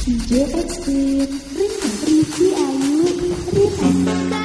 DJ Extreme Ringan Riki Ayu Ringan